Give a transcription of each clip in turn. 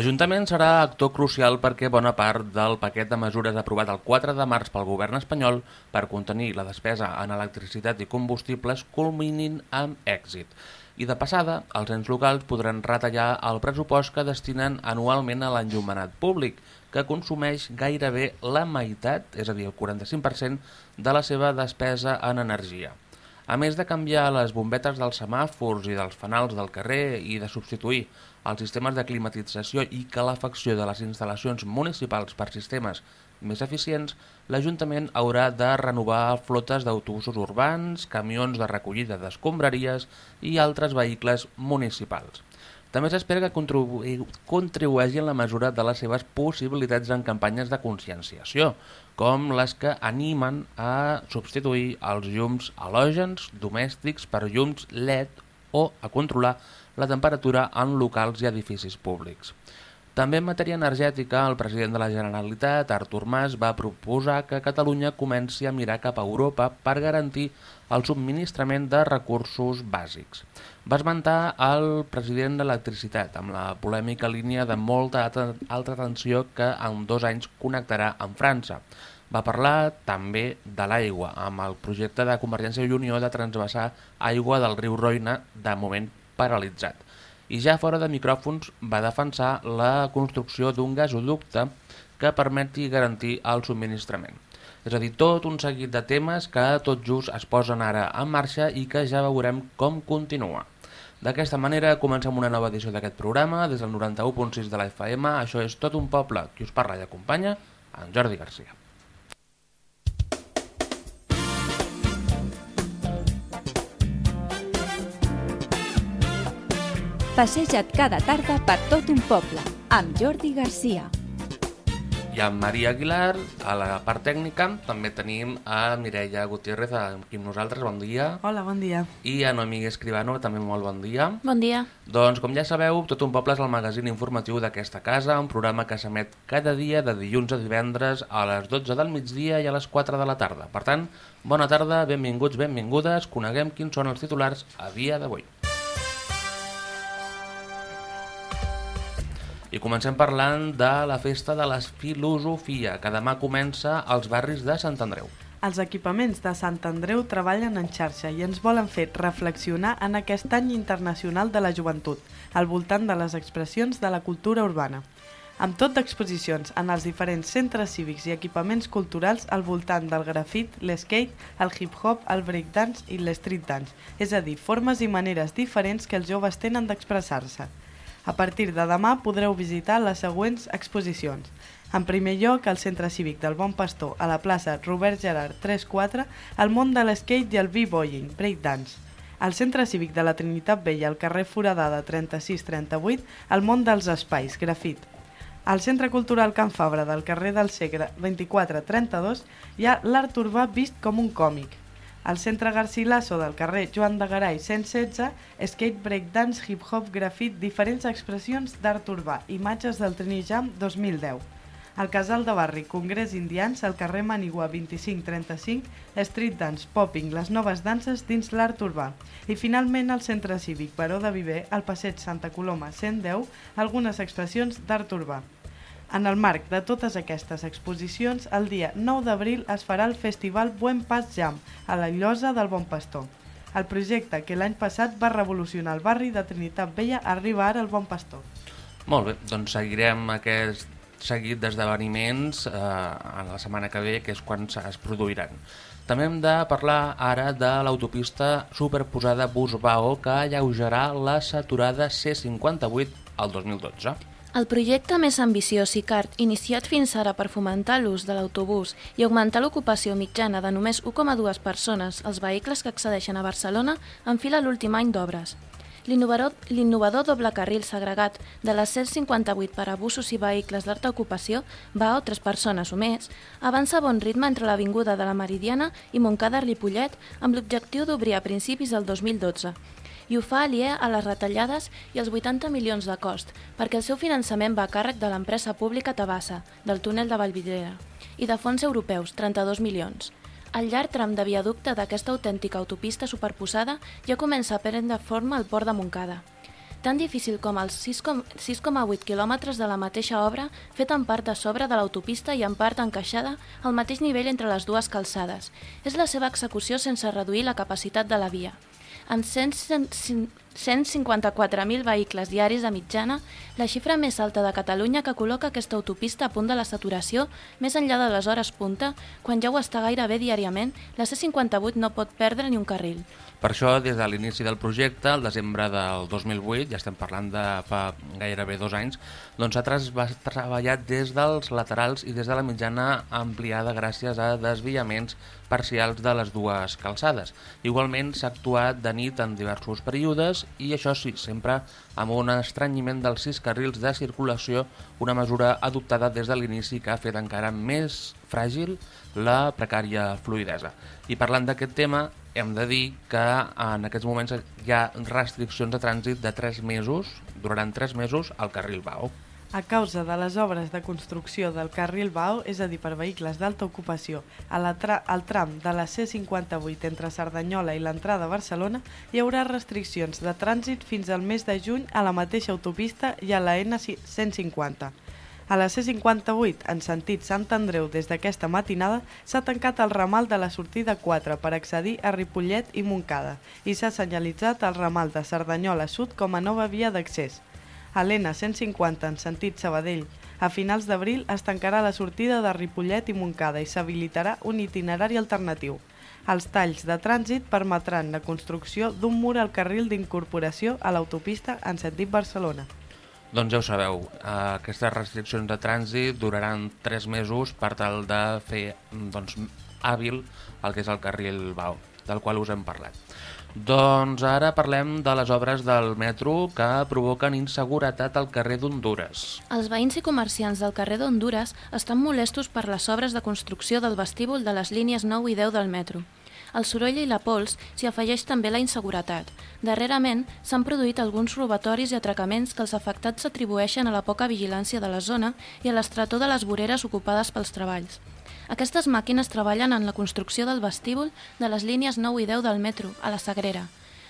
L'Ajuntament serà actor crucial perquè bona part del paquet de mesures aprovat el 4 de març pel govern espanyol per contenir la despesa en electricitat i combustibles culminin amb èxit. I de passada, els ens locals podran retallar el pressupost que destinen anualment a l'enllumenat públic, que consumeix gairebé la meitat, és a dir, el 45%, de la seva despesa en energia. A més de canviar les bombetes dels semàfors i dels fanals del carrer i de substituir els sistemes de climatització i calefacció de les instal·lacions municipals per sistemes més eficients, l'Ajuntament haurà de renovar flotes d'autobusos urbans, camions de recollida d'escombraries i altres vehicles municipals. També s'espera que contribueixi en la mesura de les seves possibilitats en campanyes de conscienciació, com les que animen a substituir els llums halògens domèstics per llums LED o a controlar la temperatura en locals i edificis públics. També en matèria energètica, el president de la Generalitat, Artur Mas, va proposar que Catalunya comenci a mirar cap a Europa per garantir el subministrament de recursos bàsics. Va esmentar el president d'Electricitat amb la polèmica línia de molta alta tensió que en dos anys connectarà amb França. Va parlar també de l'aigua, amb el projecte de Convergència i Unió de transvasar aigua del riu Roina, de moment paralitzat. I ja fora de micròfons va defensar la construcció d'un gasoducte que permeti garantir el subministrament. És a dir, tot un seguit de temes que tot just es posen ara en marxa i que ja veurem com continua. D'aquesta manera comencem una nova edició d'aquest programa des del 91.6 de la FM. Això és Tot un poble. Qui us parla i acompanya? En Jordi Garcia. Passeja't cada tarda per tot un poble, amb Jordi Garcia. I amb Maria Aguilar, a la part tècnica, també tenim a Mireia Gutiérrez, aquí amb nosaltres, bon dia. Hola, bon dia. I a Noemí Escribano, també molt bon dia. Bon dia. Doncs, com ja sabeu, Tot un poble és el magazín informatiu d'aquesta casa, un programa que s'emet cada dia de dilluns a divendres a les 12 del migdia i a les 4 de la tarda. Per tant, bona tarda, benvinguts, benvingudes, coneguem quins són els titulars a dia d'avui. I comencem parlant de la Festa de la Filosofia, que demà comença als barris de Sant Andreu. Els equipaments de Sant Andreu treballen en xarxa i ens volen fer reflexionar en aquest any internacional de la joventut, al voltant de les expressions de la cultura urbana. Amb tot d'exposicions en els diferents centres cívics i equipaments culturals al voltant del grafit, l'skate, el hip-hop, el breakdance i l'street dance, és a dir, formes i maneres diferents que els joves tenen d'expressar-se. A partir de demà podreu visitar les següents exposicions. En primer lloc, al Centre Cívic del Bon Pastor, a la plaça Robert Gerard 34, el món de l'skate i el b-boying, breakdance. Al Centre Cívic de la Trinitat Vella, al carrer Foradada 3638, el món dels espais, grafit. Al Centre Cultural Can Fabra del carrer del Segre 2432 hi ha l'art urbà vist com un còmic. Al centre Garcilaso del carrer Joan de Garay 116, skate, breakdance, hip-hop, grafit, diferents expressions d'art urbà, imatges del Trini Jam 2010. Al Casal de Barri, Congrés Indians, al carrer Manigua 2535, street dance, popping, les noves danses dins l'art urbà. I finalment al Centre Cívic Baró de Viver, al passeig Santa Coloma 110, algunes expressions d'art urbà. En el marc de totes aquestes exposicions, el dia 9 d'abril es farà el festival Buen Pas Jam, a la Llosa del Bon Pastor. El projecte que l'any passat va revolucionar el barri de Trinitat Vella arriba ara al Bon Pastor. Molt bé, doncs seguirem aquest seguit d'esdeveniments eh, en la setmana que ve, que és quan es produiran. També hem de parlar ara de l'autopista superposada Busbao que alleujarà la saturada C58 al 2012. El projecte més ambiciós i cart, iniciat fins ara per fomentar l'ús de l'autobús i augmentar l'ocupació mitjana de només 1,2 persones als vehicles que accedeixen a Barcelona, enfila l'últim any d'obres. L'innovador doble carril segregat de les 158 per a busos i vehicles d'alta ocupació va a 3 persones o més, avança a bon ritme entre l'Avinguda de la Meridiana i Montcada-Ripollet amb l'objectiu d'obrir a principis del 2012 i ho fa aliè a les retallades i els 80 milions de cost, perquè el seu finançament va a càrrec de l'empresa pública Tabassa, del túnel de Vallvidrera, i de fons europeus, 32 milions. El llarg tram de viaducte d'aquesta autèntica autopista superposada ja comença a prendre forma al port de Montcada. tan difícil com els 6,8 quilòmetres de la mateixa obra, fet en part a sobre de l'autopista i en part encaixada al mateix nivell entre les dues calçades. És la seva execució sense reduir la capacitat de la via. Amb 154.000 vehicles diaris de mitjana, la xifra més alta de Catalunya que col·loca aquesta autopista a punt de la saturació, més enllà de les hores punta, quan ja ho està gairebé diàriament, la C58 no pot perdre ni un carril. Per això, des de l'inici del projecte, el desembre del 2008, ja estem parlant de fa gairebé dos anys, doncs s'ha treballat des dels laterals i des de la mitjana ampliada gràcies a desviaments parcials de les dues calçades. Igualment s'ha actuat de nit en diversos períodes i això sí, sempre amb un estrenyiment dels sis carrils de circulació, una mesura adoptada des de l'inici que ha fet encara més fràgil la precària fluidesa. I parlant d'aquest tema, hem de dir que en aquests moments hi ha restriccions de trànsit de 3 mesos, durant 3 mesos, al carril Bau. A causa de les obres de construcció del carril Bau, és a dir, per vehicles d'alta ocupació, a la tra al tram de la C58 entre Cerdanyola i l'entrada a Barcelona, hi haurà restriccions de trànsit fins al mes de juny a la mateixa autopista i a la N150. A la C58, en sentit Sant Andreu des d'aquesta matinada, s'ha tancat el ramal de la sortida 4 per accedir a Ripollet i Montcada i s'ha senyalitzat el ramal de Cerdanyola Sud com a nova via d'accés. A l'ENA 150, en sentit Sabadell, a finals d'abril es tancarà la sortida de Ripollet i Montcada i s'habilitarà un itinerari alternatiu. Els talls de trànsit permetran la construcció d'un mur al carril d'incorporació a l'autopista en sentit Barcelona. Doncs ja ho sabeu, aquestes restriccions de trànsit duraran 3 mesos per tal de fer doncs, hàbil el que és el carril Bau, del qual us hem parlat. Doncs ara parlem de les obres del metro que provoquen inseguretat al carrer d'Honduras. Els veïns i comerciants del carrer d'Honduras estan molestos per les obres de construcció del vestíbul de les línies 9 i 10 del metro. Al soroll i la pols s'hi afegeix també la inseguretat. Darrerament s'han produït alguns robatoris i atracaments que els afectats s'atribueixen a la poca vigilància de la zona i a l'estretor de les voreres ocupades pels treballs. Aquestes màquines treballen en la construcció del vestíbul de les línies 9 i 10 del metro, a la Sagrera.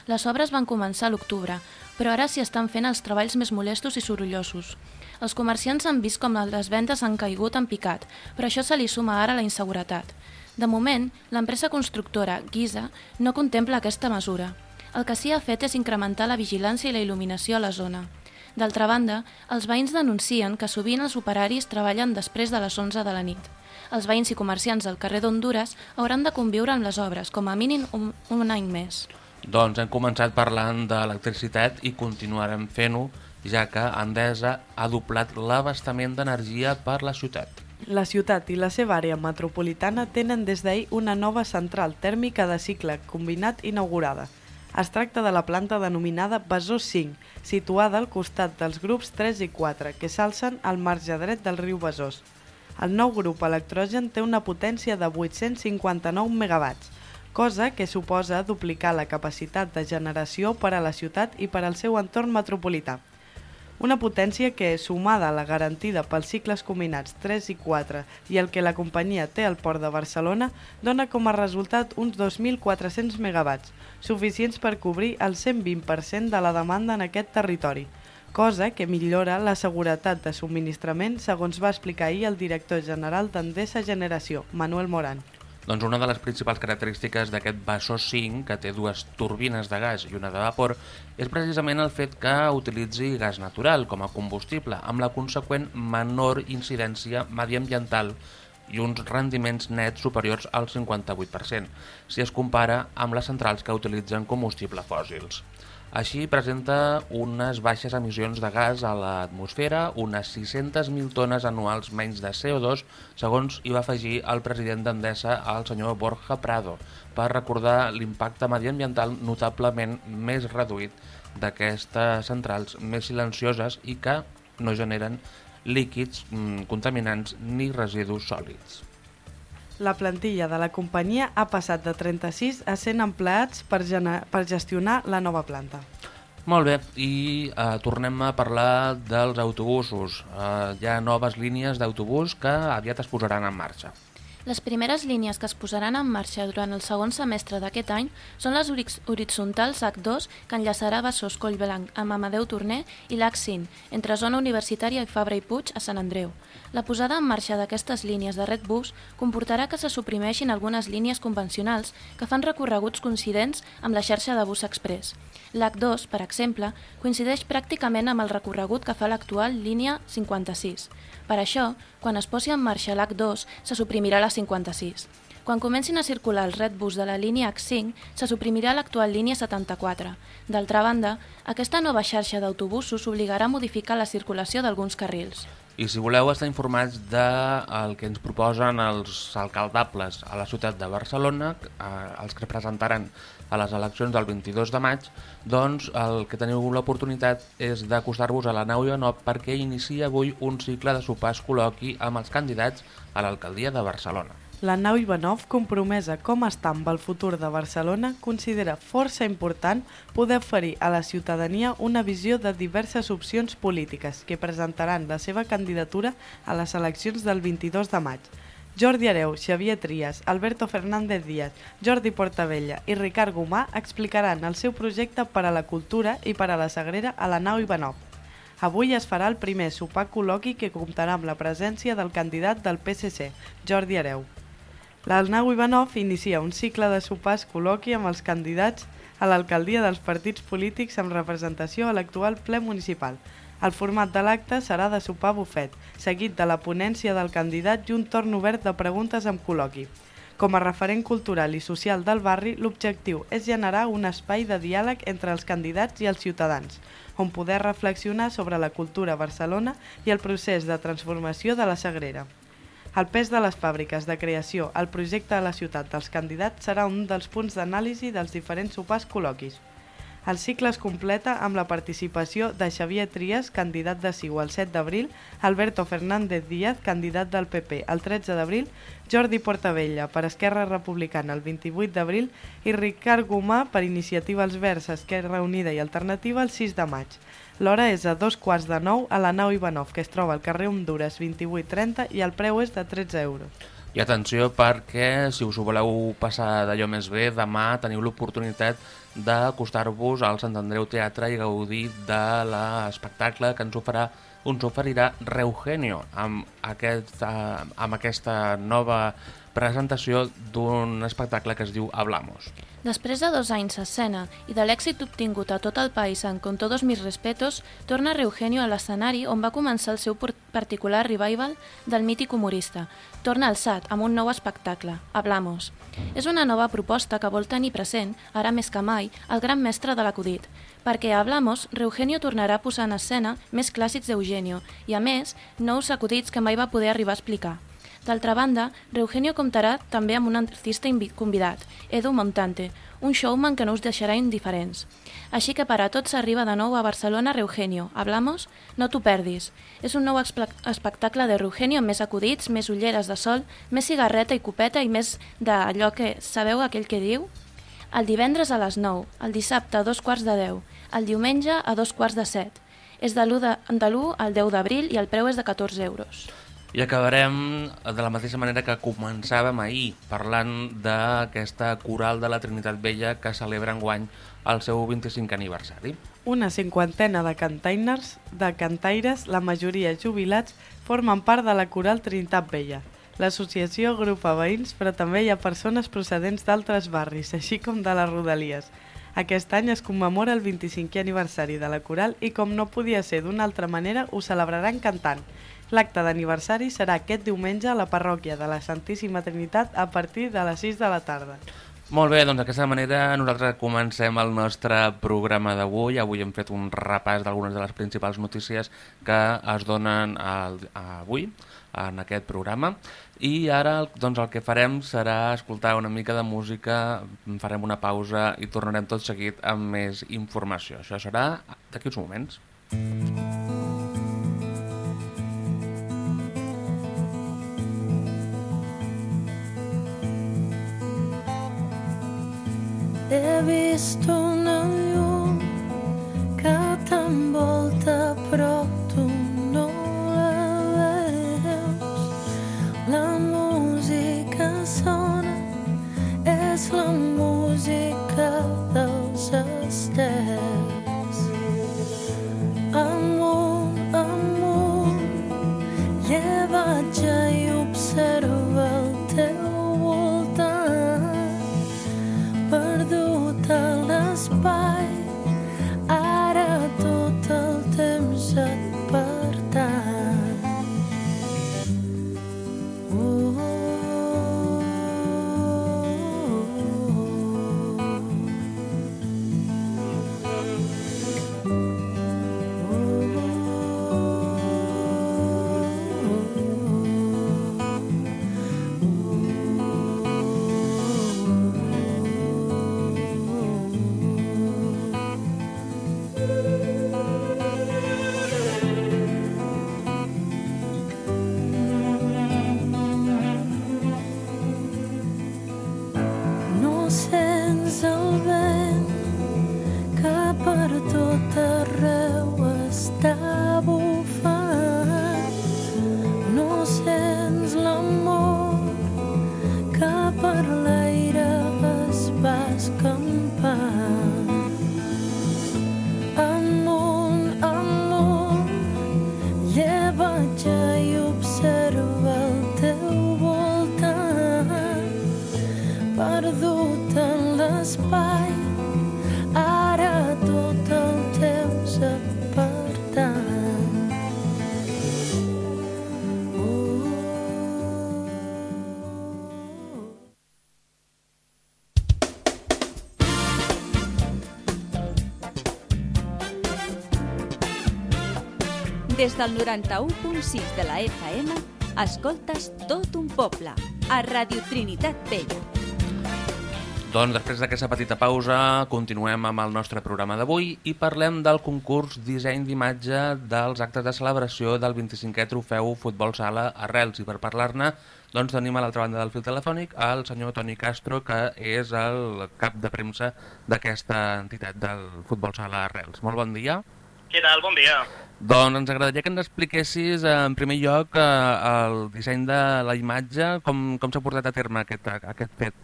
Les obres van començar a l'octubre, però ara s'hi estan fent els treballs més molestos i sorollosos. Els comerciants han vist com les vendes han caigut en picat, però això se li suma ara la inseguretat. De moment, l'empresa constructora, Giza, no contempla aquesta mesura. El que s'hi ha fet és incrementar la vigilància i la il·luminació a la zona. D'altra banda, els veïns denuncien que sovint els operaris treballen després de les 11 de la nit. Els veïns i comerciants del carrer d'Honduras hauran de conviure amb les obres, com a mínim un, un any més. Doncs hem començat parlant d'electricitat i continuarem fent-ho, ja que Endesa ha doblat l'abastament d'energia per la ciutat. La ciutat i la seva àrea metropolitana tenen des d'ahir una nova central tèrmica de cicle combinat inaugurada. Es tracta de la planta denominada Besòs 5, situada al costat dels grups 3 i 4, que s'alcen al marge dret del riu Besòs. El nou grup electrogen té una potència de 859 megawatts, cosa que suposa duplicar la capacitat de generació per a la ciutat i per al seu entorn metropolità. Una potència que, sumada a la garantida pels cicles combinats 3 i 4 i el que la companyia té al port de Barcelona, dona com a resultat uns 2.400 megawatts, suficients per cobrir el 120% de la demanda en aquest territori, cosa que millora la seguretat de subministrament, segons va explicar ahir el director general d'Endesa Generació, Manuel Moran. Doncs una de les principals característiques d'aquest Basso 5, que té dues turbines de gas i una de vapor, és precisament el fet que utilitzi gas natural com a combustible, amb la conseqüent menor incidència mediambiental i uns rendiments nets superiors al 58%, si es compara amb les centrals que utilitzen combustible fòssils. Així presenta unes baixes emissions de gas a l'atmosfera, unes 600.000 tones anuals menys de CO2, segons hi va afegir el president d'Endesa, el senyor Borja Prado, per recordar l'impacte mediambiental notablement més reduït d'aquestes centrals més silencioses i que no generen líquids mm, contaminants ni residus sòlids la plantilla de la companyia ha passat de 36 a 100 empleats per, per gestionar la nova planta. Molt bé, i eh, tornem a parlar dels autobusos. Eh, hi ha noves línies d'autobús que aviat es posaran en marxa. Les primeres línies que es posaran en marxa durant el segon semestre d'aquest any són les horitzontals H2 que enllaçarà Bassós Collblanc amb Amadeu Torner i l'H5 entre Zona Universitària i Fabra i Puig a Sant Andreu. La posada en marxa d'aquestes línies de Redbus comportarà que se suprimeixin algunes línies convencionals que fan recorreguts coincidents amb la xarxa de bus express. L'H2, per exemple, coincideix pràcticament amb el recorregut que fa l'actual línia 56. Per això, quan es posi en marxa l'H2, se suprimirà la 56. Quan comencin a circular els Redbus de la línia H5, se suprimirà l'actual línia 74. D'altra banda, aquesta nova xarxa d'autobusos obligarà a modificar la circulació d'alguns carrils. I si voleu estar informats del de que ens proposen els alcaldables a la ciutat de Barcelona, eh, els que presentaran a les eleccions del 22 de maig, doncs el que teniu l'oportunitat és d'acostar-vos a la nau Ionop perquè inicia avui un cicle de sopars col·loqui amb els candidats a l'alcaldia de Barcelona. La nau Ivanov, compromesa com està amb el futur de Barcelona, considera força important poder oferir a la ciutadania una visió de diverses opcions polítiques que presentaran la seva candidatura a les eleccions del 22 de maig. Jordi Areu, Xavier Trias, Alberto Fernández Díaz, Jordi Portavella i Ricard Gomà explicaran el seu projecte per a la cultura i per a la Sagrera a la nau Ivanov. Avui es farà el primer sopar col·loqui que comptarà amb la presència del candidat del PSC, Jordi Areu. L'Alnau Ivanov inicia un cicle de sopars col·loqui amb els candidats a l'alcaldia dels partits polítics amb representació a l'actual ple municipal, el format de l'acte serà de sopar bufet, seguit de la ponència del candidat i un torn obert de preguntes amb col·loqui. Com a referent cultural i social del barri, l'objectiu és generar un espai de diàleg entre els candidats i els ciutadans, on poder reflexionar sobre la cultura a Barcelona i el procés de transformació de la Sagrera. El pes de les fàbriques de creació al projecte de la ciutat dels candidats serà un dels punts d'anàlisi dels diferents sopars col·loquis. El cicle es completa amb la participació de Xavier Trias, candidat de SIU el 7 d'abril, Alberto Fernández Díaz, candidat del PP el 13 d'abril, Jordi Portavella per Esquerra Republicana el 28 d'abril i Ricard Gomà per Iniciativa als Verds, Esquerra Unida i Alternativa el 6 de maig. L'hora és a dos quarts de nou a la nau Ivanov, que es troba al carrer Honduras 2830 i el preu és de 13 euros. I atenció perquè, si us ho voleu passar d'allò més bé, demà teniu l'oportunitat d'acostar-vos al Sant Andreu Teatre i gaudir de l'espectacle que ens oferà ens oferirà Reugenio amb, aquest, amb aquesta nova presentació d'un espectacle que es diu Hablamos. Després de dos anys a escena i de l'èxit obtingut a tot el país en Con todos mis respetos, torna Reugenio a l'escenari on va començar el seu particular revival del mític humorista. Torna al SAT amb un nou espectacle, Hablamos. És una nova proposta que vol tenir present, ara més que mai, el gran mestre de l'acudit, perquè a Hablamos, Reugenio tornarà a posar en escena més clàssics d'Eugenio i, a més, nous acudits que mai va poder arribar a explicar. D'altra banda, Reugenio comptarà també amb un artista convidat, Edu Montante, un showman que no us deixarà indiferents. Així que per a tots s'arriba de nou a Barcelona Reugenio. Hablamos? No t'ho perdis. És un nou espectacle de Reugenio amb més acudits, més ulleres de sol, més cigarreta i copeta i més d'allò que... Sabeu aquell que diu? El divendres a les 9, el dissabte a dos quarts de 10, el diumenge a dos quarts de 7. És de l'1 al 10 d'abril i el preu és de 14 euros. I acabarem de la mateixa manera que començàvem ahir, parlant d'aquesta coral de la Trinitat Vella que celebra enguany el seu 25 aniversari. Una cinquantena de cantainers, de cantaires, la majoria jubilats, formen part de la coral Trinitat Vella. L'associació agrupa veïns, però també hi ha persones procedents d'altres barris, així com de les rodalies. Aquest any es commemora el 25è aniversari de la coral i com no podia ser d'una altra manera, ho celebraran cantant. L'acte d'aniversari serà aquest diumenge a la parròquia de la Santíssima Trinitat a partir de les 6 de la tarda. Molt bé, doncs d'aquesta manera nosaltres comencem el nostre programa d'avui. Avui hem fet un repàs d'algunes de les principals notícies que es donen al, avui en aquest programa i ara doncs, el que farem serà escoltar una mica de música, farem una pausa i tornarem tot seguit amb més informació. Això serà d'aquí uns moments. Mm -hmm. He vist una llum que t'envolta però tu no la veus. La música sona, és la música dels estels. Amunt, amunt, llevatge i observa by. Des del 91.6 de la FM, escoltes tot un poble, a Radio Trinitat Vella. Doncs després d'aquesta petita pausa continuem amb el nostre programa d'avui i parlem del concurs disseny d'imatge dels actes de celebració del 25è trofeu Futbol Sala Arrels i per parlar-ne doncs tenim a l'altra banda del fil telefònic el senyor Toni Castro que és el cap de premsa d'aquesta entitat del Futbol Sala Arrels. Molt bon dia. Què tal? Bon dia. Doncs ens agradaria que ens expliquessis eh, en primer lloc eh, el disseny de la imatge, com, com s'ha portat a terme aquest, aquest fet.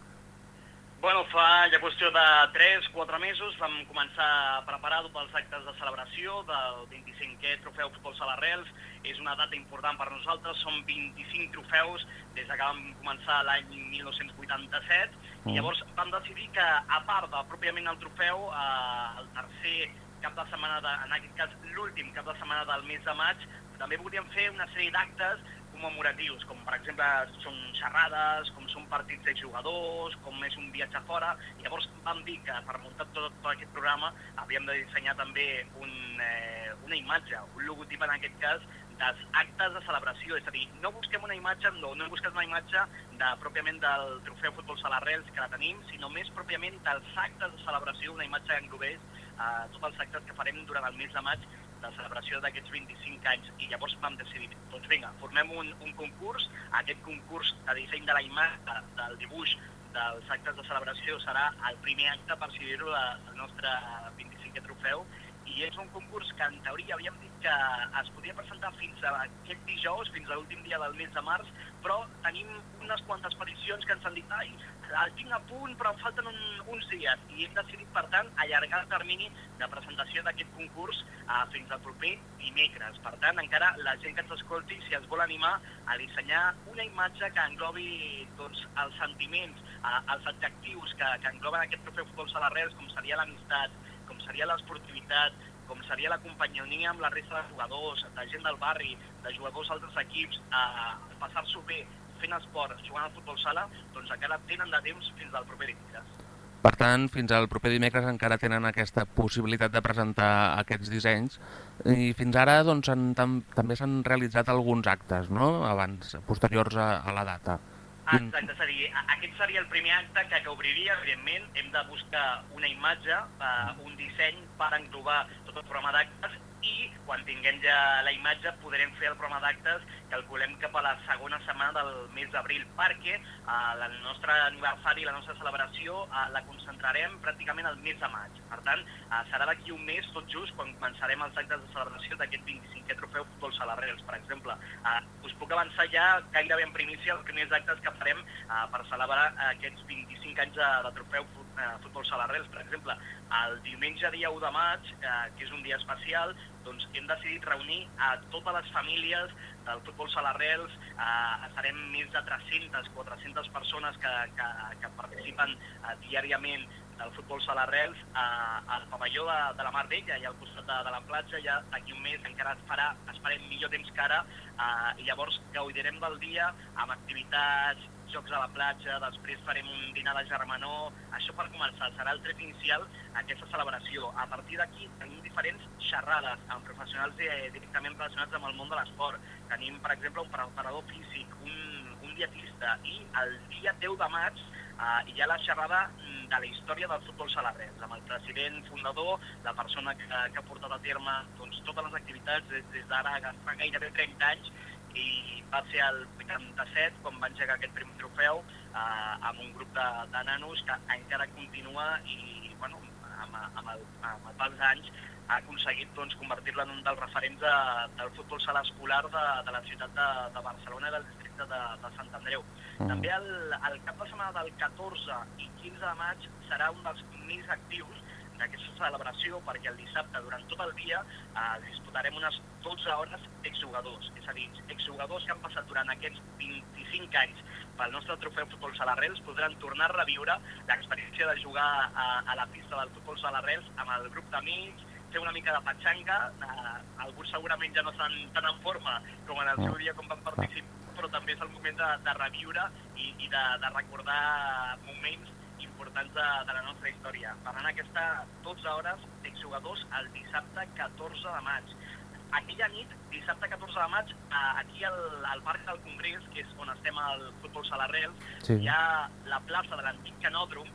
Bueno, fa ja qüestió de 3-4 mesos vam començar a preparar-ho pels actes de celebració del 25è Trofeu Futbol Sala Arrels. És una data important per nosaltres, són 25 trofeus des que vam començar l'any 1987 Mm. i llavors vam decidir que, a part de pròpiament el trofeu, eh, el tercer cap de setmana, de, en aquest cas l'últim cap de setmana del mes de maig, també volíem fer una sèrie d'actes commemoratius, com per exemple són xerrades, com són partits de jugadors, com és un viatge fora. Llavors vam dir que per muntar tot, tot aquest programa havíem de dissenyar també un, eh, una imatge, un logotip en aquest cas, dels actes de celebració, és a dir, no busquem una imatge, no, no buscat una imatge de, pròpiament del trofeu Futbol Sala Arrels, que la tenim, sinó més pròpiament dels actes de celebració, una imatge que englobés eh, tots els actes que farem durant el mes de maig de celebració d'aquests 25 anys. I llavors vam decidir, doncs vinga, formem un, un concurs, aquest concurs de disseny de la imatge, del dibuix dels actes de celebració serà el primer acte, per si dir-ho, del nostre 25è trofeu. I és un concurs que en teoria havíem dit que es podia presentar fins a aquest dijous, fins a l'últim dia del mes de març, però tenim unes quantes peticions que ens han dit ai, el tinc a punt però em falten un, uns dies i hem decidit per tant allargar el termini de presentació d'aquest concurs uh, fins al proper dimecres. Per tant, encara la gent que ens escolti, si es vol animar a dissenyar una imatge que englobi doncs, els sentiments, uh, els adjectius que, que engloben aquest trofeu futbol sala Reus, com seria l'amistat, com seria l'esportivitat, com seria la companyonia amb la resta de jugadors, de gent del barri, de jugadors d'altres equips, a passar-s'ho bé fent esport, jugant al futbol sala, doncs encara tenen de temps fins al proper dimecres. Per tant, fins al proper dimecres encara tenen aquesta possibilitat de presentar aquests dissenys i fins ara doncs, han, tam, també s'han realitzat alguns actes, no?, abans, posteriors a, a la data. Exacte, és a dir, aquest seria el primer acte que, que obriria, evidentment, hem de buscar una imatge, eh, un disseny per englobar tot el programa d'actes i quan tinguem ja la imatge podrem fer el programa d'actes calculem cap a la segona setmana del mes d'abril perquè eh, el nostre aniversari, la nostra celebració eh, la concentrarem pràcticament al mes de maig. Per tant, eh, serà d'aquí un mes tot just quan començarem els actes de celebració d'aquest 25è trofeu Futbol Reus, per exemple. Eh, us puc avançar ja gairebé en primícia els primers actes que farem eh, per celebrar aquests 25 anys de, de trofeu Futbol eh, futbol sala Arrels. Per exemple, el diumenge dia 1 de maig, eh, que és un dia especial, doncs hem decidit reunir a totes les famílies del futbol sala Arrels. Eh, serem més de 300, 400 persones que, que, que participen eh, diàriament del futbol sala Arrels eh, al pavelló de, de la Mar Vella i al costat de, de la platja ja d'aquí un mes encara es farà, esperem millor temps que ara eh, i llavors gaudirem del dia amb activitats, jocs a la platja, després farem un dinar de germanor, això per començar, serà el tret inicial aquesta celebració. A partir d'aquí tenim diferents xerrades amb professionals eh, directament relacionats amb el món de l'esport. Tenim, per exemple, un preparador físic, un, un dietista, i el dia 10 de maig eh, hi ha la xerrada de la història del futbol salarrens, amb el president fundador, la persona que, que ha portat a terme doncs, totes les activitats des, des d'ara, fa gairebé 30 anys, i va ser el 87 quan van llegar aquest primer trofeu eh, amb un grup de, de nanos que encara continua i bueno, amb, amb, el, amb el pas d'anys ha aconseguit doncs, convertir-la en un dels referents de, del futbol sala escolar de, de la ciutat de, de Barcelona i del districte de, de Sant Andreu. Mm. També el, el cap de setmana del 14 i 15 de maig serà un dels més actius d'aquesta celebració perquè el dissabte, durant tot el dia, eh, disputarem unes 12 hores exjugadors, és a dir, exjugadors que han passat durant aquests 25 anys pel nostre trofeu Futbol Salarrels podran tornar a reviure l'experiència de jugar a, a la pista del Futbol Salarrels amb el grup d'amics, fer una mica de patxanga, eh, alguns segurament ja no estan tan en forma com en el seu dia com van participar, però també és el moment de, de reviure i, i de, de recordar moments importants de, de la nostra història. Faran aquesta 12 hores d'exjugadors el dissabte 14 de maig. Aquella nit, dissabte 14 de maig, aquí al, al Parc del Congrés, que és on estem al Futbol Salarrels, sí. hi ha la plaça de l'antic canòdrom,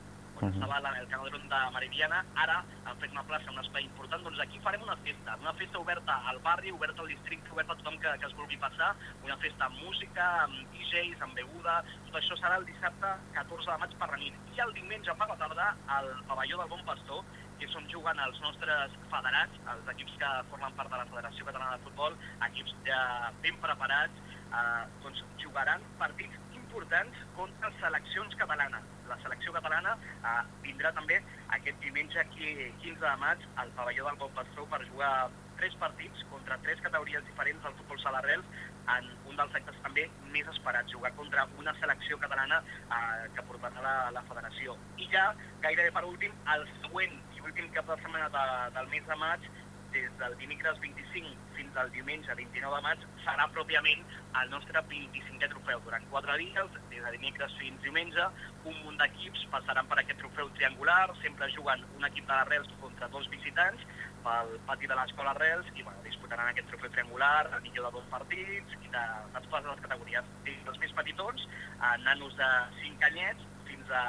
uh -huh. la, el canòdrom de Meridiana, ara han fet una plaça, un espai important, doncs aquí farem una festa, una festa oberta al barri, oberta al districte, oberta a tothom que, que es vulgui passar, una festa amb música, amb DJs, amb beguda, tot això serà el dissabte 14 de maig per la nit. I el diumenge per la tarda, al pavelló del Bon Pastor, que és on juguen els nostres federats, els equips que formen part de la Federació Catalana de Futbol, equips ja ben preparats, eh, doncs jugaran partits importants contra seleccions catalanes. La selecció catalana eh, vindrà també aquest diumenge aquí, 15 de maig al pavelló del Bon Pastor per jugar tres partits contra tres categories diferents del futbol salarrels en un dels actes també més esperats, jugar contra una selecció catalana eh, que portarà la, la federació. I ja, gairebé per últim, el següent i últim cap de setmana de, del mes de maig des del dimecres 25 fins al diumenge 29 de maig serà pròpiament el nostre 25è trofeu. Durant quatre dies, des de dimecres fins diumenge, un munt d'equips passaran per aquest trofeu triangular, sempre juguen un equip de l'Arrels contra dos visitants pel pati de l'Escola Arrels i bueno, disputaran aquest trofeu triangular a millor de dos partits i de, de totes les categories. Des dels més petitons, a nanos de 5 anyets fins a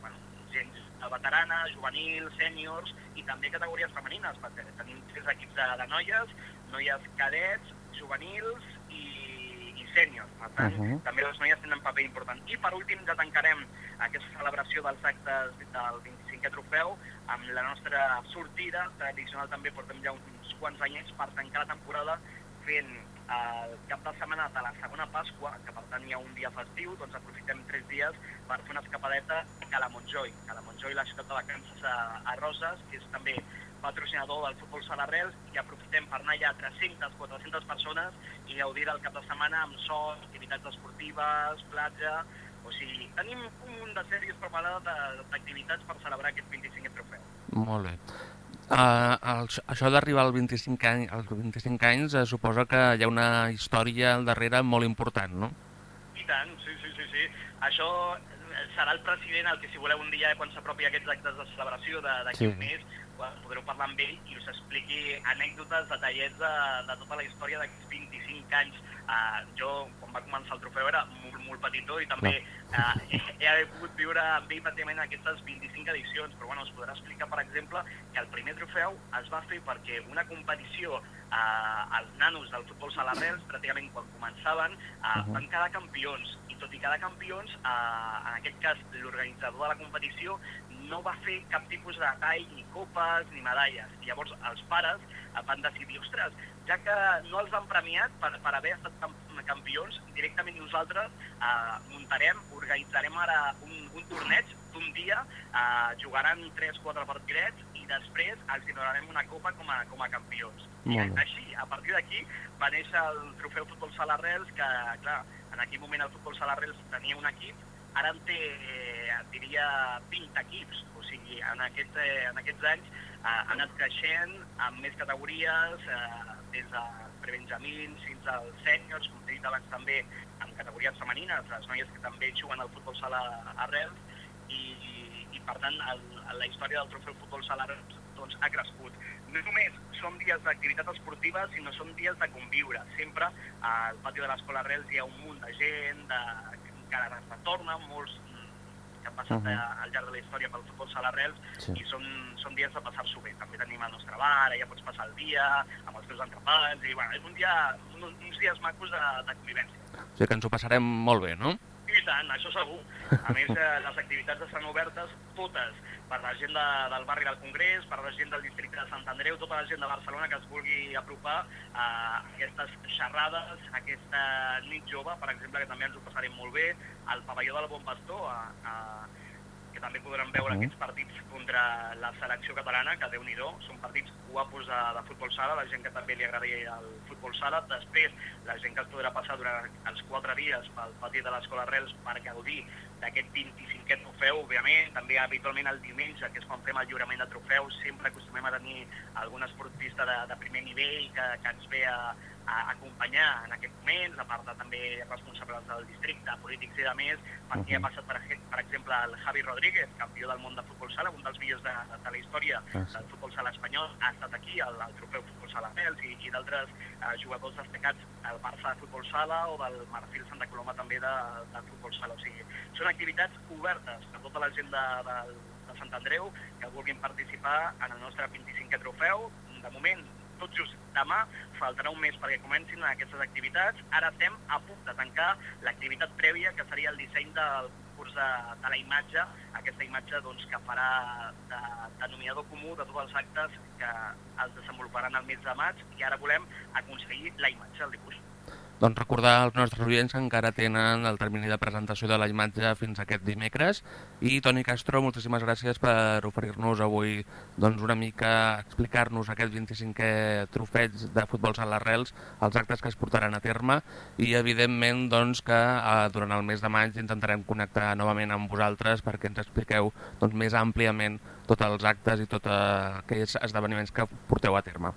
bueno, gent veterana, juvenil, sèniors i també categories femenines, perquè tenim tres equips de, de noies, noies cadets, juvenils i, i sèniors. Per tant, uh -huh. també les noies tenen un paper important. I per últim ja tancarem aquesta celebració dels actes del 25è trofeu amb la nostra sortida tradicional també portem ja uns quants anyets per tancar la temporada fent el cap de setmana de la segona Pasqua, que per tant hi ha un dia festiu, doncs aprofitem tres dies per fer una escapadeta a Cala Montjoi. Cala Montjoi, la ciutat de vacances a, a Roses, que és també patrocinador del futbol salarrels i aprofitem per anar allà 300-400 persones i gaudir del cap de setmana amb sol, activitats esportives, platja... O sigui, tenim un munt de sèries preparades d'activitats per celebrar aquest 25è trofeu. Molt bé. Uh, el, això d'arribar als 25 anys, als 25 anys uh, suposa que hi ha una història al darrere molt important, no? I tant, sí, sí, sí, sí. Això serà el president el que si voleu un dia quan s'apropi aquests actes de celebració d'aquí sí. un mes podreu parlar amb ell i us expliqui anècdotes, detallets de, de tota la història d'aquests 25 anys. Uh, jo, quan va començar el trofeu, era molt, molt petitó i també uh, he, he pogut viure amb ell pràcticament aquestes 25 edicions, però bueno, us podrà explicar, per exemple, que el primer trofeu es va fer perquè una competició uh, els nanos del futbol salarrels, pràcticament quan començaven, uh, uh van quedar campions. I tot i quedar campions, uh, en aquest cas l'organitzador de la competició no va fer cap tipus de tall, ni copes, ni medalles. I llavors els pares van decidir, ostres, ja que no els han premiat per, per haver estat campions, directament nosaltres eh, muntarem, organitzarem ara un, un torneig d'un dia, eh, jugaran 3-4 partidets i després els donarem una copa com a, com a campions. I així, a partir d'aquí, va néixer el trofeu Futbol Sala Arrels, que, clar, en aquell moment el Futbol Sala Arrels tenia un equip, ara en té, eh, diria, 20 equips. O sigui, en, aquest, eh, en aquests anys eh, ha anat creixent amb més categories, eh, des de prebenjamins fins als sèniors, com t'he dit abans també, amb categories femenines, les noies que també juguen al futbol sala arrels, i, i per tant el, la història del trofeu futbol sala arrels doncs, ha crescut. No només són dies d'activitat esportiva, sinó són dies de conviure. Sempre al pati de l'escola Arrels hi ha un munt de gent, de, que ara es retornen, molts que han passat uh al llarg de la història pel futbol sala Arrels, Sí. i són, són dies de passar-s'ho bé. També tenim el nostre bar, ja pots passar el dia amb els teus entrepans, i bueno, és un dia, un, uns dies macos de, de convivència. O sigui que ens ho passarem molt bé, no? I tant, això segur. A més, eh, les activitats estan obertes totes per la gent de, del barri del Congrés, per la gent del districte de Sant Andreu, tota la gent de Barcelona que es vulgui apropar a aquestes xerrades, a aquesta nit jove, per exemple, que també ens ho passarem molt bé, al pavelló del Bon Pastor, a, a, que també podran veure Mhm. aquests partits contra la selecció catalana, que déu nhi són partits guapos de, de futbol sala, la gent que també li agrada el futbol sala. Després, la gent que es podrà passar durant els quatre dies pel pati de l'Escola Arrels per gaudir d'aquest 25è trofeu, òbviament. També habitualment el diumenge, que és quan fem el lliurament de trofeus, sempre acostumem a tenir algun esportista de, de primer nivell que, que ens ve a, a acompanyar en aquest moment, a part de també responsables del districte, polítics i de més, perquè ha passat, per, per exemple, el Javi Rodríguez, campió del món de futbol sala, un dels millors de, de la història Ah, sí. del futbol sala espanyol, ha estat aquí al, al trofeu futbol sala Pels i, i d'altres eh, jugadors destacats del Barça de futbol sala o del Marfil Santa Coloma també de, de futbol sala. O sigui, són activitats obertes per tota la gent de, de, de Sant Andreu que vulguin participar en el nostre 25è trofeu. De moment, tot just demà, faltarà un mes perquè comencin aquestes activitats. Ara estem a punt de tancar l'activitat prèvia, que seria el disseny del concurs de, de la imatge, aquesta imatge doncs, que farà de denominador comú de tots els actes que es desenvoluparan el mes de maig i ara volem aconseguir la imatge, el dibuix. Doncs recordar als nostres oients que encara tenen el termini de presentació de la imatge fins aquest dimecres. I Toni Castro, moltíssimes gràcies per oferir-nos avui doncs, una mica explicar-nos aquest 25è trofeig de futbol a l'arrels, els actes que es portaran a terme i evidentment doncs, que eh, durant el mes de maig intentarem connectar novament amb vosaltres perquè ens expliqueu doncs, més àmpliament tots els actes i tots eh, aquells esdeveniments que porteu a terme.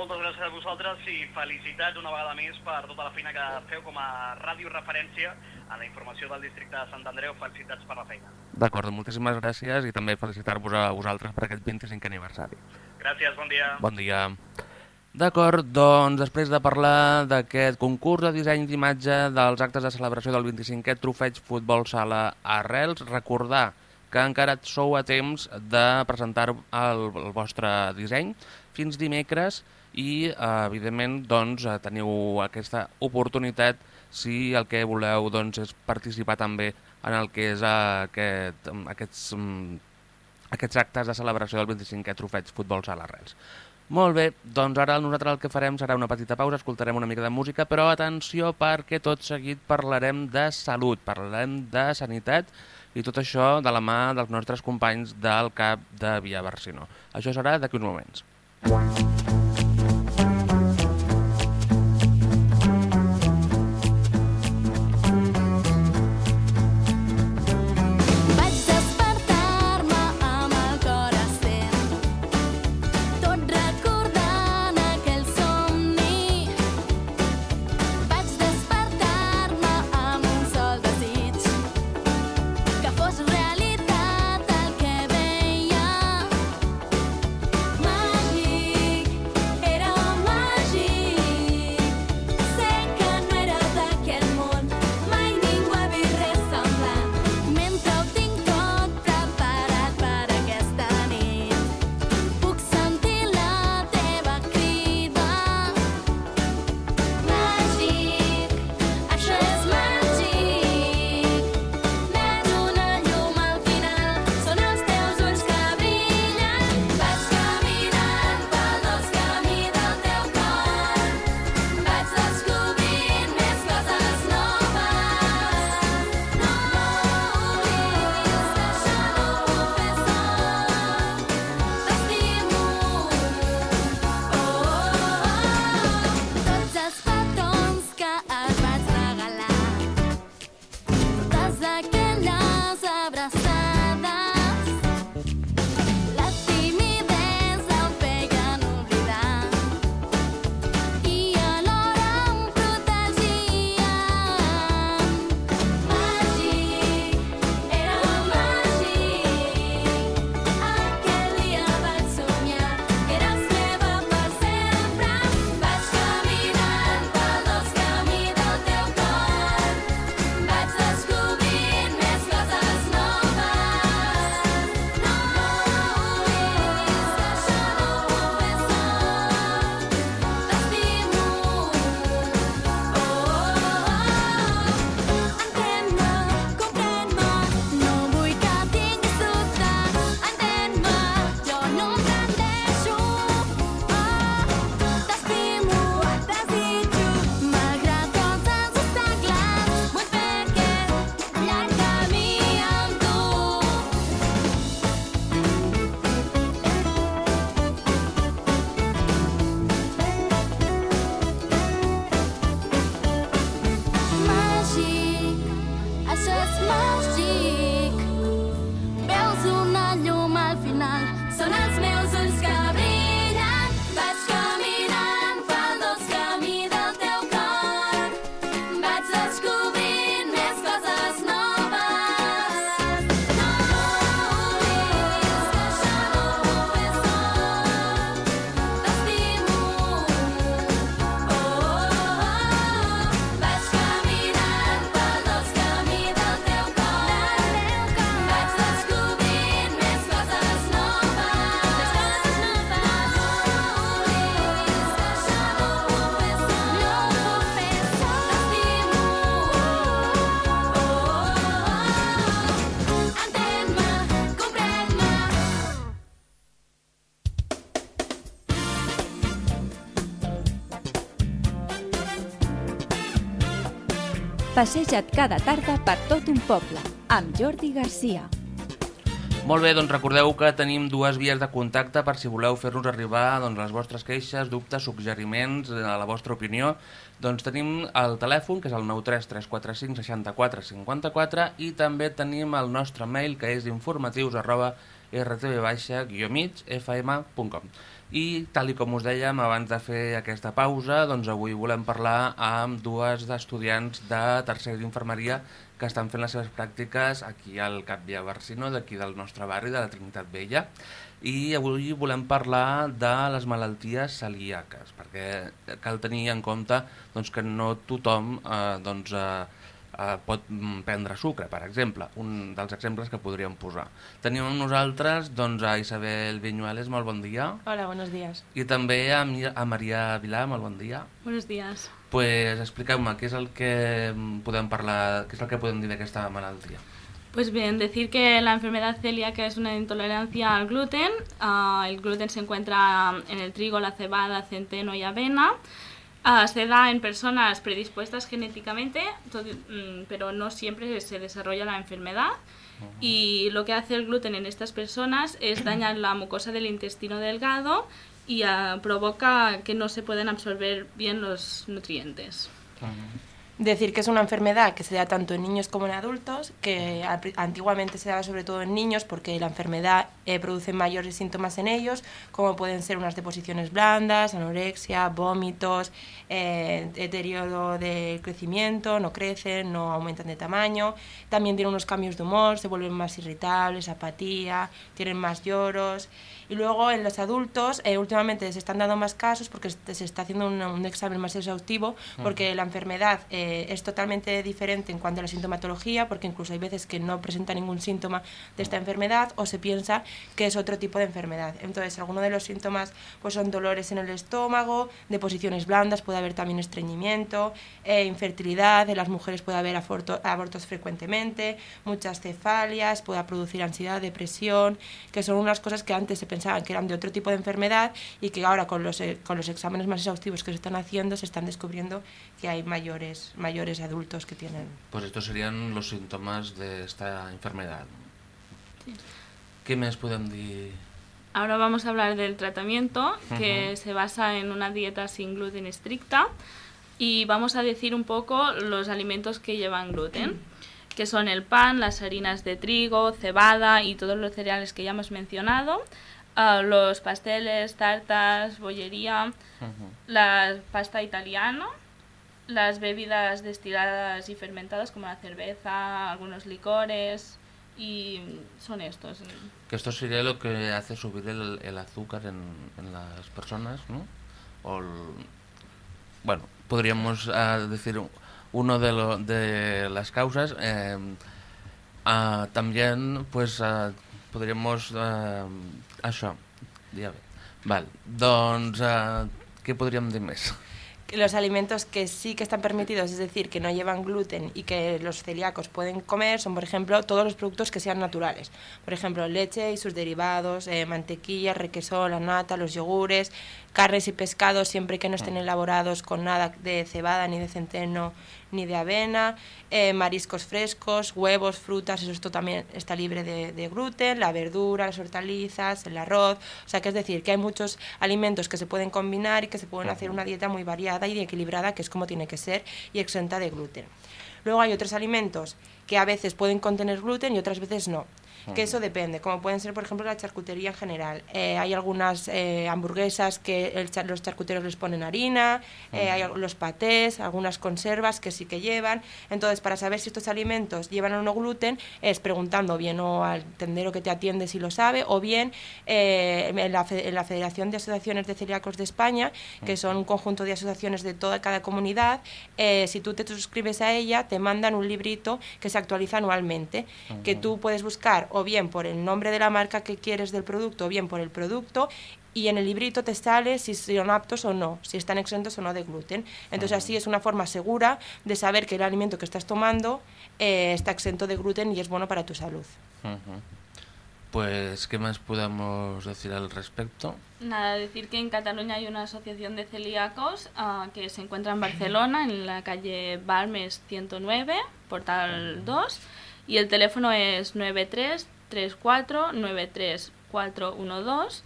Moltes gràcies a vosaltres i felicitats una vegada més per tota la feina que feu com a ràdio referència a la informació del districte de Sant Andreu. Felicitats per la feina. D'acord, moltíssimes gràcies i també felicitar-vos a vosaltres per aquest 25è aniversari. Gràcies, bon dia. Bon dia. D'acord, doncs després de parlar d'aquest concurs de disseny d'imatge dels actes de celebració del 25è Trofeig Futbol Sala Arrels, recordar que encara sou a temps de presentar el, el vostre disseny fins dimecres i, eh, evidentment, doncs, eh, teniu aquesta oportunitat si el que voleu doncs, és participar també en el que és eh, aquest, aquests, mm, aquests actes de celebració del 25è Trofeig Futbol Sala Arrels. Molt bé, doncs ara nosaltres el que farem serà una petita pausa, escoltarem una mica de música, però atenció perquè tot seguit parlarem de salut, parlarem de sanitat i tot això de la mà dels nostres companys del CAP de Via Barcino. Això serà d'aquí uns moments. Vaig Passeja't cada tarda per tot un poble, amb Jordi Garcia. Molt bé, doncs recordeu que tenim dues vies de contacte per si voleu fer-nos arribar doncs, les vostres queixes, dubtes, suggeriments, eh, la vostra opinió. Doncs tenim el telèfon, que és el 93345 64 54, i també tenim el nostre mail, que és informatius arroba rtv-migfm.com. I, tal i com us dèiem, abans de fer aquesta pausa, doncs avui volem parlar amb dues estudiants de tercer d'infermeria que estan fent les seves pràctiques aquí al Cap Via Barcino, d'aquí del nostre barri, de la Trinitat Vella. I avui volem parlar de les malalties celíaques, perquè cal tenir en compte doncs, que no tothom eh, doncs, eh, eh, pot mm, prendre sucre, per exemple, un dels exemples que podríem posar. Tenim amb nosaltres doncs, a Isabel Viñuales, molt bon dia, Hola, buenos días. i també a, a Maria Vilà, molt bon dia. Buenos días. Pues expliqueu-me què és el que mm, podem parlar, què és el que podem dir d'aquesta malaltia. Pues bien, decir que la enfermedad celíaca es una intolerancia al gluten. Ah, el gluten se encuentra en el trigo, la cebada, centeno y avena. Ah, se da en personas predispuestas genéticamente, mm, pero no siempre se desarrolla la enfermedad. Y lo que hace el gluten en estas personas es dañar la mucosa del intestino delgado y ah, provoca que no se pueden absorber bien los nutrientes. Decir que es una enfermedad que se da tanto en niños como en adultos, que antiguamente se daba sobre todo en niños porque la enfermedad eh, produce mayores síntomas en ellos, como pueden ser unas deposiciones blandas, anorexia, vómitos, eh, deterioro del crecimiento, no crecen, no aumentan de tamaño, también tienen unos cambios de humor, se vuelven más irritables, apatía, tienen más lloros. Y luego en los adultos, eh, últimamente se están dando más casos porque se está haciendo un, un examen más exhaustivo, porque la enfermedad eh, es totalmente diferente en cuanto a la sintomatología, porque incluso hay veces que no presenta ningún síntoma de esta enfermedad o se piensa que es otro tipo de enfermedad. Entonces, algunos de los síntomas pues, son dolores en el estómago, deposiciones blandas, puede haber también estreñimiento, eh, infertilidad, en las mujeres puede haber aborto- abortos frecuentemente, muchas cefalias, puede producir ansiedad, depresión, que son unas cosas que antes se pensaban que eran de otro tipo de enfermedad y que ahora con los, eh, con los exámenes más exhaustivos que se están haciendo se están descubriendo que hay mayores, mayores adultos que tienen. Pues estos serían los síntomas de esta enfermedad. ¿Qué més podem dir? Ahora vamos a hablar del tratamiento, que se basa en una dieta sin gluten estricta. Y vamos a decir un poco los alimentos que llevan gluten, que son el pan, las harinas de trigo, cebada y todos los cereales que ya hemos mencionado, los pasteles, tartas, bollería, la pasta italiana, las bebidas destiladas y fermentadas como la cerveza, algunos licores y son estos. Que esto sería lo que hace subir el, el azúcar en, en las personas, ¿no? O el- bueno, podríamos ah, decir uno de, lo- de las causas. eh, ah, también, pues, ah, podríamos... això, bé. Val, doncs, ah, què podríem dir més? los alimentos que sí que están permitidos, es decir, que no llevan gluten y que los celíacos pueden comer, son, por ejemplo, todos los productos que sean naturales. Por ejemplo, leche y sus derivados, eh, mantequilla, requesón, la nata, los yogures, carnes y pescados, siempre que no estén elaborados con nada de cebada, ni de centeno, ni de avena, eh, mariscos frescos, huevos, frutas, eso esto también está libre de, de gluten, la verdura, las hortalizas, el arroz, o sea que es decir, que hay muchos alimentos que se pueden combinar y que se pueden hacer una dieta muy variada y equilibrada, que es como tiene que ser, y exenta de gluten. Luego hay otros alimentos que a veces pueden contener gluten y otras veces no. Que eso depende, como pueden ser, por ejemplo, la charcutería en general. Eh, hay algunas eh, hamburguesas que el los charcuteros les ponen harina, eh, hay los patés, algunas conservas que sí que llevan. Entonces, para saber si estos alimentos llevan o no gluten, es preguntando bien o al tendero que te atiende si lo sabe, o bien eh, en, la, en la Federación de Asociaciones de Celíacos de España, que son un conjunto de asociaciones de toda cada comunidad, eh, si tú te suscribes a ella, te mandan un librito que se actualiza anualmente, que tú puedes buscar o bien por el nombre de la marca que quieres del producto, o bien por el producto, y en el librito te sale si son aptos o no, si están exentos o no de gluten. Entonces así es una forma segura de saber que el alimento que estás tomando eh, está exento de gluten y es bueno para tu salud. Pues, ¿qué más podemos decir al respecto? Nada, decir que en Cataluña hay una asociación de celíacos ah, que se encuentra en Barcelona, en la calle Balmes 109, portal 2, y el teléfono es 93 34 93 412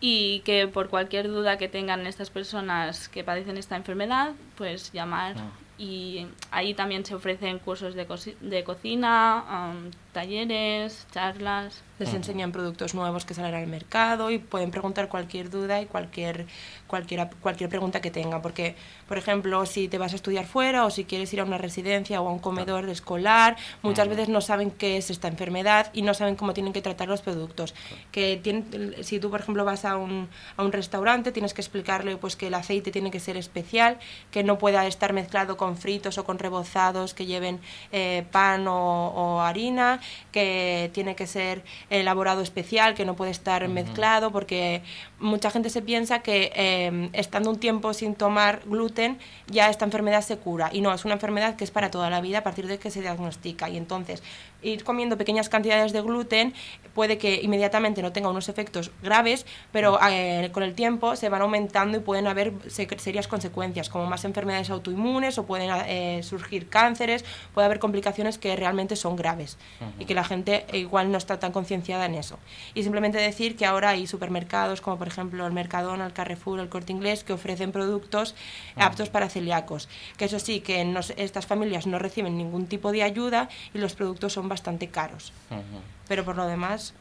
y que por cualquier duda que tengan estas personas que padecen esta enfermedad, pues llamar. Y ahí también se ofrecen cursos de, cosi- de cocina, talleres, charlas. Les enseñan productos nuevos que salen al mercado y pueden preguntar cualquier duda y cualquier, cualquier, cualquier pregunta que tengan. Porque, por ejemplo, si te vas a estudiar fuera o si quieres ir a una residencia o a un comedor escolar, muchas veces no saben qué es esta enfermedad y no saben cómo tienen que tratar los productos. Que tienen- si tú, por ejemplo, vas a un, a un restaurante, tienes que explicarle pues, que el aceite tiene que ser especial, que no pueda estar mezclado con fritos o con rebozados que lleven eh, pan o, o harina, que tiene que ser elaborado especial, que no puede estar mezclado, porque mucha gente se piensa que eh, estando un tiempo sin tomar gluten ya esta enfermedad se cura. Y no, es una enfermedad que es para toda la vida a partir de que se diagnostica. Y entonces, ir comiendo pequeñas cantidades de gluten puede que inmediatamente no tenga unos efectos graves, pero eh, con el tiempo se van aumentando y pueden haber se- serias consecuencias, como más enfermedades autoinmunes o pueden eh, surgir cánceres, puede haber complicaciones que realmente son graves y que la gente igual no está tan concienciada en eso. Y simplemente decir que ahora hay supermercados como por ejemplo el Mercadona, el Carrefour, el Corte Inglés que ofrecen productos aptos para celíacos. Que eso sí, que no estas familias no reciben ningún tipo de ayuda y los productos son bastante caros. Ujú. Pero por lo demás,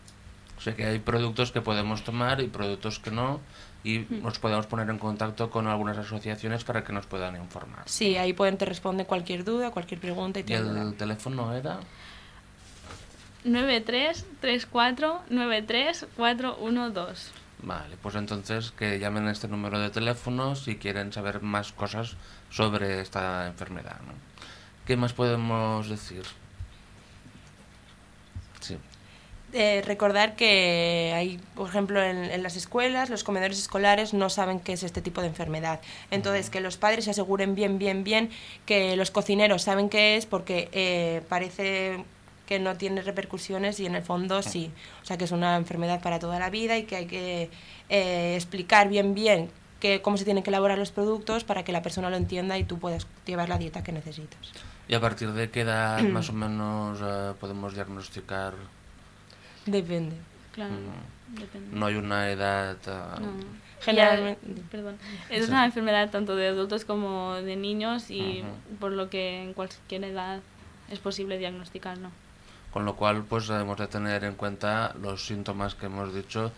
O sea que hay productos que podemos tomar y productos que no, y nos podemos poner en contacto con algunas asociaciones para que nos puedan informar. sí, ahí pueden te responden cualquier duda, cualquier pregunta y ¿Y el teléfono era? 93 34 93 412. Vale, pues entonces que llamen a este número de teléfono si quieren saber más cosas sobre esta enfermedad. ¿no? ¿Qué más podemos decir? Sí. Eh, recordar que hay, por ejemplo, en, en las escuelas, los comedores escolares no saben qué es este tipo de enfermedad. Entonces, que los padres se aseguren bien, bien, bien que los cocineros saben qué es porque eh, parece que no tiene repercusiones y en el fondo sí. O sea, que es una enfermedad para toda la vida y que hay que eh, explicar bien, bien que, cómo se tienen que elaborar los productos para que la persona lo entienda y tú puedas llevar la dieta que necesitas. ¿Y a partir de qué edad más o menos eh, podemos diagnosticar? Depende. Claro, Mm. depende. No hay una edad... eh, No. Generalmente- perdón. Es Sí. una enfermedad tanto de adultos como de niños y por lo que en cualquier edad es posible diagnosticarlo. Con lo cual, pues debemos de tener en cuenta los síntomas que hemos dicho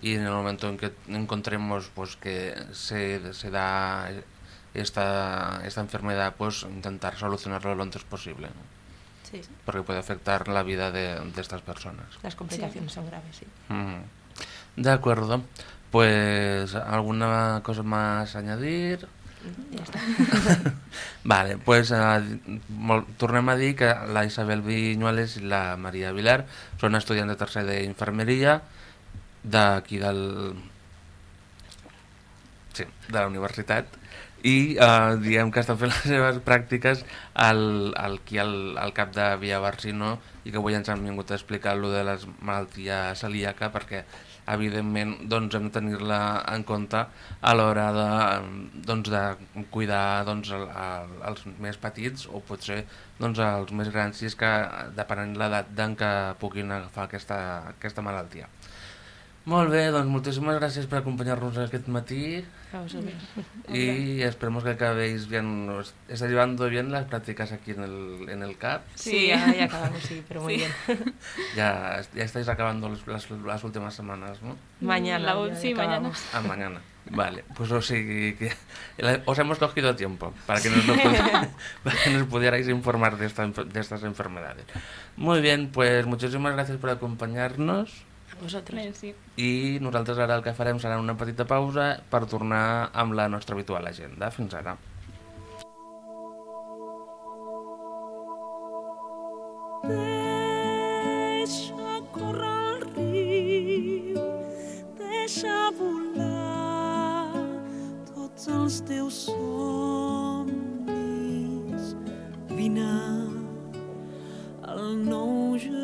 y en el momento en que encontremos pues que se, se da esta, esta enfermedad, pues intentar solucionarlo lo antes posible, ¿no? Sí, porque puede afectar la vida de, de estas personas. las complicaciones son graves, sí. Ujú. De acuerdo. Pues, ¿alguna cosa más a añadir? Ja. Vale, pues eh, mol- tornem a dir que la Isabel Viñuales i la Maria Vilar són estudiants de tercer d'infermeria d'aquí del... Sí, de la universitat i eh, diem que estan fent les seves pràctiques al, al, aquí al, al cap de Via Barsino i que avui ens han vingut a explicar lo de la malaltia celíaca perquè evidentment doncs, hem de tenir-la en compte a l'hora de, doncs, de cuidar doncs, el, el, els més petits o potser doncs, els més grans si és que depenent l'edat en què puguin agafar aquesta, aquesta malaltia. Molt bé, doncs moltíssimes gràcies per acompañarnos aquest matí A vosotros. y esperemos que acabéis bien, os estáis llevando bien las prácticas aquí en el, en el CAP. Sí, ya, ya acabamos, sí, pero muy Sí. bien. Ya, ya estáis acabando los- las, las últimas semanas, ¿no? Mañana. La- sí, mañana. Ah, mañana. Vale, pues os, sí, que- os hemos cogido tiempo para que, nos, pudi- para que nos pudierais informar de, esta, de estas enfermedades. Muy bien, pues muchísimas gracias por acompanyar-nos A vosotros. Merci. i nosaltres ara el que farem serà una petita pausa per tornar amb la nostra habitual agenda. Fins ara. Deixa córrer el riu, deixa volar tots els teus somnis. Vine al nou Jerusalem.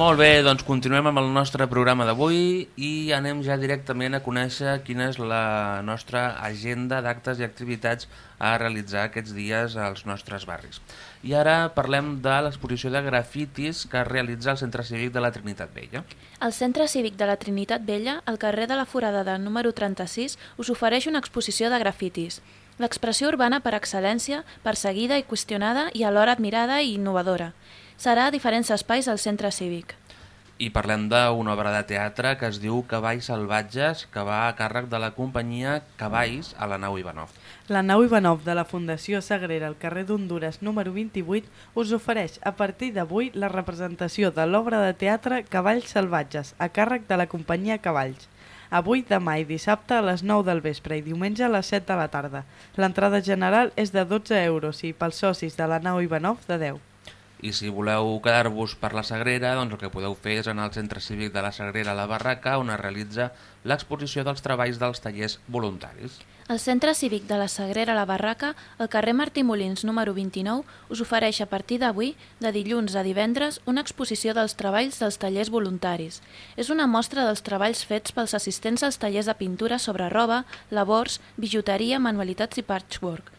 Molt bé, doncs continuem amb el nostre programa d'avui i anem ja directament a conèixer quina és la nostra agenda d'actes i activitats a realitzar aquests dies als nostres barris. I ara parlem de l'exposició de grafitis que es realitza al Centre Cívic de la Trinitat Vella. El Centre Cívic de la Trinitat Vella, al carrer de la Foradada número 36, us ofereix una exposició de grafitis. L'expressió urbana per excel·lència, perseguida i qüestionada i alhora admirada i innovadora. Serà a diferents espais al centre cívic. I parlem d'una obra de teatre que es diu Cavalls salvatges, que va a càrrec de la companyia Cavalls a la nau Ivanov. La nau Ivanov de la Fundació Sagrera al carrer d'Honduras número 28 us ofereix a partir d'avui la representació de l'obra de teatre Cavalls salvatges a càrrec de la companyia Cavalls. Avui, demà i dissabte a les 9 del vespre i diumenge a les 7 de la tarda. L'entrada general és de 12 euros i pels socis de la nau Ivanov de 10. I si voleu quedar-vos per la Sagrera, doncs el que podeu fer és anar al Centre Cívic de la Sagrera a la Barraca, on es realitza l'exposició dels treballs dels tallers voluntaris. El Centre Cívic de la Sagrera La Barraca, al carrer Martí Molins número 29, us ofereix a partir d'avui, de dilluns a divendres, una exposició dels treballs dels tallers voluntaris. És una mostra dels treballs fets pels assistents als tallers de pintura sobre roba, labors, bijuteria, manualitats i patchwork.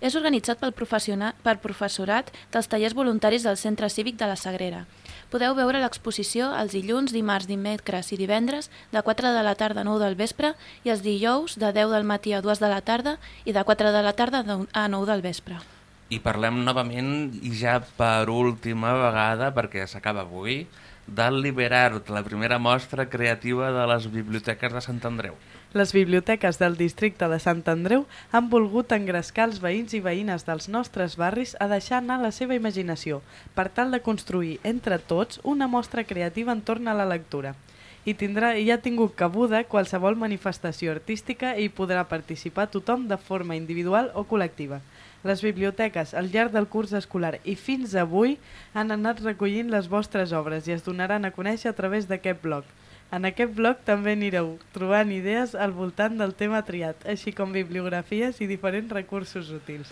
És organitzat pel, per professorat dels tallers voluntaris del Centre Cívic de la Sagrera. Podeu veure l'exposició els dilluns, dimarts, dimecres i divendres de 4 de la tarda a 9 del vespre i els dijous de 10 del matí a 2 de la tarda i de 4 de la tarda a 9 del vespre. I parlem novament, i ja per última vegada, perquè s'acaba avui, del Liberart, la primera mostra creativa de les biblioteques de Sant Andreu. Les biblioteques del districte de Sant Andreu han volgut engrescar els veïns i veïnes dels nostres barris a deixar anar la seva imaginació per tal de construir entre tots una mostra creativa entorn a la lectura. I, tindrà, i ha tingut cabuda qualsevol manifestació artística i podrà participar tothom de forma individual o col·lectiva. Les biblioteques, al llarg del curs escolar i fins avui, han anat recollint les vostres obres i es donaran a conèixer a través d'aquest blog. En aquest blog també anireu trobant idees al voltant del tema triat, així com bibliografies i diferents recursos útils.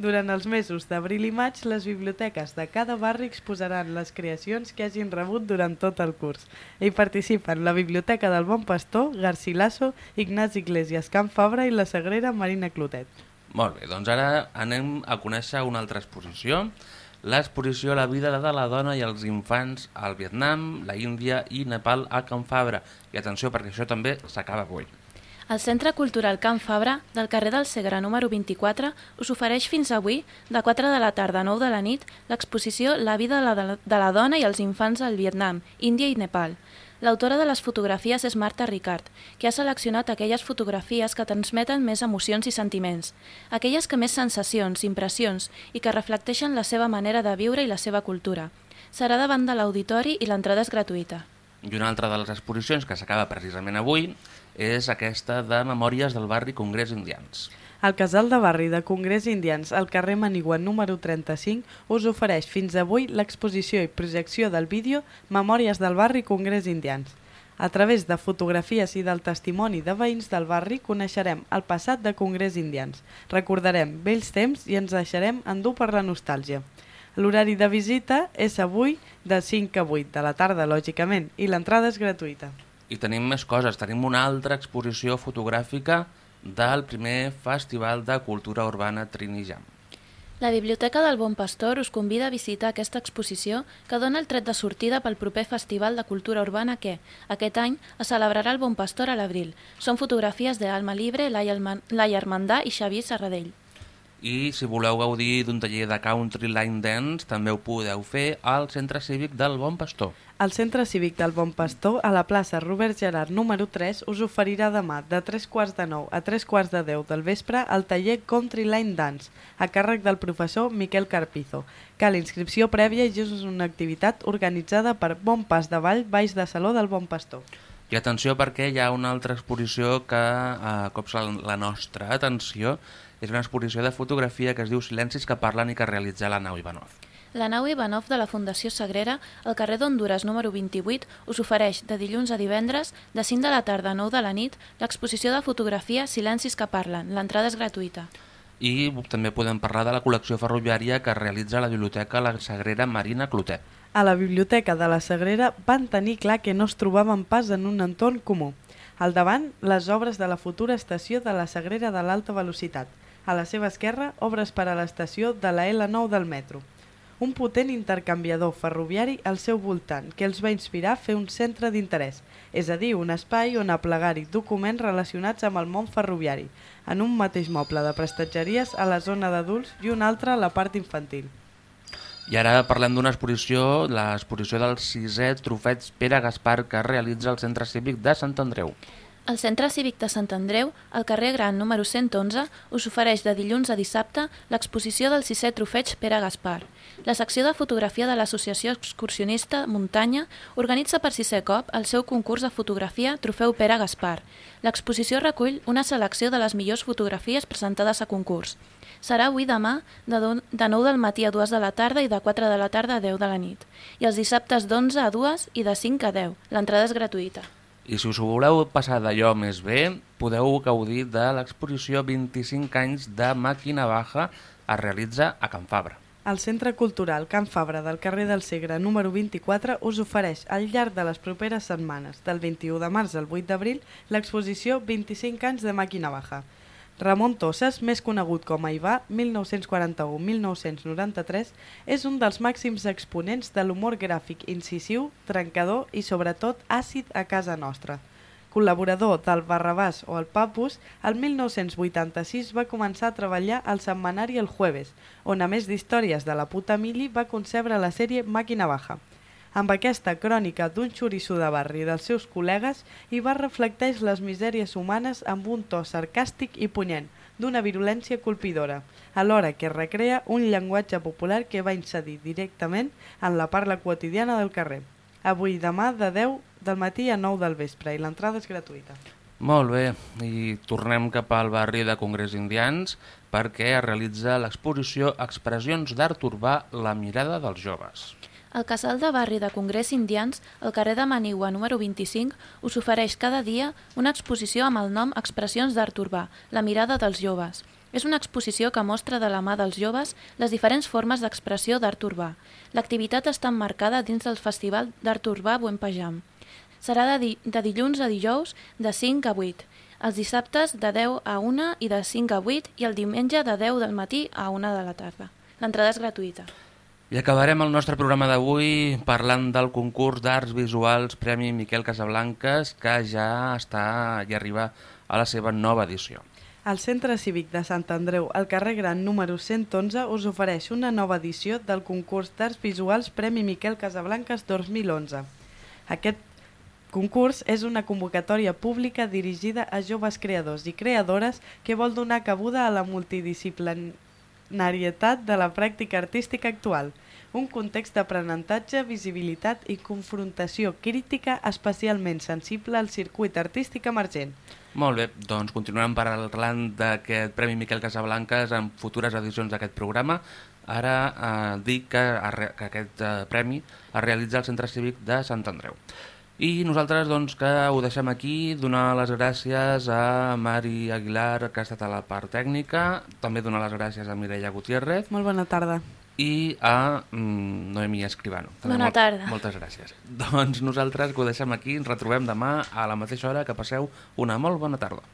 Durant els mesos d'abril i maig, les biblioteques de cada barri exposaran les creacions que hagin rebut durant tot el curs. Hi participen la Biblioteca del Bon Pastor, Garcilaso, Ignasi Iglesias Camp Fabra i la Sagrera Marina Clotet. Molt bé, doncs ara anem a conèixer una altra exposició, l'exposició La vida de la dona i els infants al Vietnam, la Índia i Nepal a Can Fabra. I atenció, perquè això també s'acaba avui. El Centre Cultural Can Fabra, del carrer del Segre número 24, us ofereix fins avui, de 4 de la tarda a 9 de la nit, l'exposició La vida de la, de la dona i els infants al Vietnam, Índia i Nepal. L'autora de les fotografies és Marta Ricard, que ha seleccionat aquelles fotografies que transmeten més emocions i sentiments, aquelles que més sensacions, impressions i que reflecteixen la seva manera de viure i la seva cultura. Serà davant de l'auditori i l'entrada és gratuïta. I una altra de les exposicions que s'acaba precisament avui és aquesta de Memòries del barri Congrés Indians. El casal de barri de Congrés Indians al carrer Manigua número 35 us ofereix fins avui l'exposició i projecció del vídeo Memòries del barri Congrés Indians. A través de fotografies i del testimoni de veïns del barri coneixerem el passat de Congrés Indians, recordarem vells temps i ens deixarem endur per la nostàlgia. L'horari de visita és avui de 5 a 8 de la tarda, lògicament, i l'entrada és gratuïta. I tenim més coses, tenim una altra exposició fotogràfica del primer Festival de Cultura Urbana Trinijam. La Biblioteca del Bon Pastor us convida a visitar aquesta exposició que dona el tret de sortida pel proper Festival de Cultura Urbana que, aquest any, es celebrarà el Bon Pastor a l'abril. Són fotografies d'Alma Libre, Laia Armandà i Xavier Serradell. I si voleu gaudir d'un taller de Country Line Dance, també ho podeu fer al Centre Cívic del Bon Pastor. El Centre Cívic del Bon Pastor, a la plaça Robert Gerard número 3, us oferirà demà de 3 quarts de 9 a 3 quarts de 10 del vespre el taller Country Line Dance, a càrrec del professor Miquel Carpizo. Cal inscripció prèvia i és una activitat organitzada per Bon Pas de Vall, Baix de Saló del Bon Pastor. I atenció perquè hi ha una altra exposició que eh, copsa la nostra atenció. És una exposició de fotografia que es diu Silencis que parlen i que realitza la nau Ivanov. La nau Ivanov de la Fundació Sagrera, al carrer d'Honduras número 28, us ofereix de dilluns a divendres, de 5 de la tarda a 9 de la nit, l'exposició de fotografia Silencis que parlen. L'entrada és gratuïta. I també podem parlar de la col·lecció ferroviària que realitza la Biblioteca La Sagrera Marina Clotet. A la Biblioteca de la Sagrera van tenir clar que no es trobaven pas en un entorn comú. Al davant, les obres de la futura estació de la Sagrera de l'Alta Velocitat. A la seva esquerra, obres per a l'estació de la L9 del metro. Un potent intercanviador ferroviari al seu voltant que els va inspirar a fer un centre d'interès, és a dir, un espai on aplegar-hi documents relacionats amb el món ferroviari, en un mateix moble de prestatgeries a la zona d'adults i un altre a la part infantil. I ara parlem d'una exposició, l'exposició del sisè trofeig Pere Gaspar que realitza el Centre Cívic de Sant Andreu. El Centre Cívic de Sant Andreu, al carrer Gran número 111, us ofereix de dilluns a dissabte l'exposició del sisè trofeig Pere Gaspar. La secció de fotografia de l'Associació Excursionista Muntanya organitza per sisè cop el seu concurs de fotografia Trofeu Pere Gaspar. L'exposició recull una selecció de les millors fotografies presentades a concurs. Serà avui demà de, do- de 9 del matí a 2 de la tarda i de 4 de la tarda a 10 de la nit. I els dissabtes d'11 a 2 i de 5 a 10. L'entrada és gratuïta. I si us ho voleu passar d'allò més bé, podeu gaudir de l'exposició 25 anys de Màquina Baja es realitza a Can Fabra. El Centre Cultural Can Fabra del carrer del Segre número 24 us ofereix al llarg de les properes setmanes, del 21 de març al 8 d'abril, l'exposició 25 anys de Màquina Baja. Ramon Tosses, més conegut com a Ivà, 1941-1993, és un dels màxims exponents de l'humor gràfic incisiu, trencador i sobretot àcid a casa nostra. Col·laborador del Barrabàs o el Papus, el 1986 va començar a treballar al setmanari El Jueves, on a més d'històries de la puta mili va concebre la sèrie Màquina Baja. Amb aquesta crònica d'un xoriço de barri dels seus col·legues, Ibar reflecteix les misèries humanes amb un to sarcàstic i punyent, d'una virulència colpidora, alhora que recrea un llenguatge popular que va incidir directament en la parla quotidiana del carrer. Avui i demà de 10 del matí a 9 del vespre i l'entrada és gratuïta. Molt bé, i tornem cap al barri de Congrés Indians perquè es realitza l'exposició Expressions d'art urbà, la mirada dels joves. El casal de barri de Congrés Indians, al carrer de Manigua número 25, us ofereix cada dia una exposició amb el nom Expressions d'art urbà, la mirada dels joves. És una exposició que mostra de la mà dels joves les diferents formes d'expressió d'art urbà. L'activitat està emmarcada dins del Festival d'Art Urbà Buen Pajam. Serà de, di de dilluns a dijous de 5 a 8, els dissabtes de 10 a 1 i de 5 a 8 i el diumenge de 10 del matí a 1 de la tarda. L'entrada és gratuïta. I acabarem el nostre programa d'avui parlant del concurs d'arts visuals Premi Miquel Casablanques que ja està i arriba a la seva nova edició. El Centre Cívic de Sant Andreu, al carrer Gran número 111, us ofereix una nova edició del concurs d'arts visuals Premi Miquel Casablanques 2011. Aquest concurs és una convocatòria pública dirigida a joves creadors i creadores que vol donar cabuda a la multidisciplinarietat de la pràctica artística actual, un context d'aprenentatge, visibilitat i confrontació crítica especialment sensible al circuit artístic emergent. Molt bé, doncs continuem parlant d'aquest Premi Miquel Casablanques en futures edicions d'aquest programa. Ara eh, dic que, que aquest eh, premi es realitza al Centre Cívic de Sant Andreu. I nosaltres doncs, que ho deixem aquí, donar les gràcies a Mari Aguilar, que ha estat a la part tècnica, també donar les gràcies a Mireia Gutiérrez Molt bona tarda. i a mm, Noemí Escribano. També Bona tarda. Moltes gràcies. Doncs nosaltres que ho deixem aquí, ens retrobem demà a la mateixa hora, que passeu una molt bona tarda.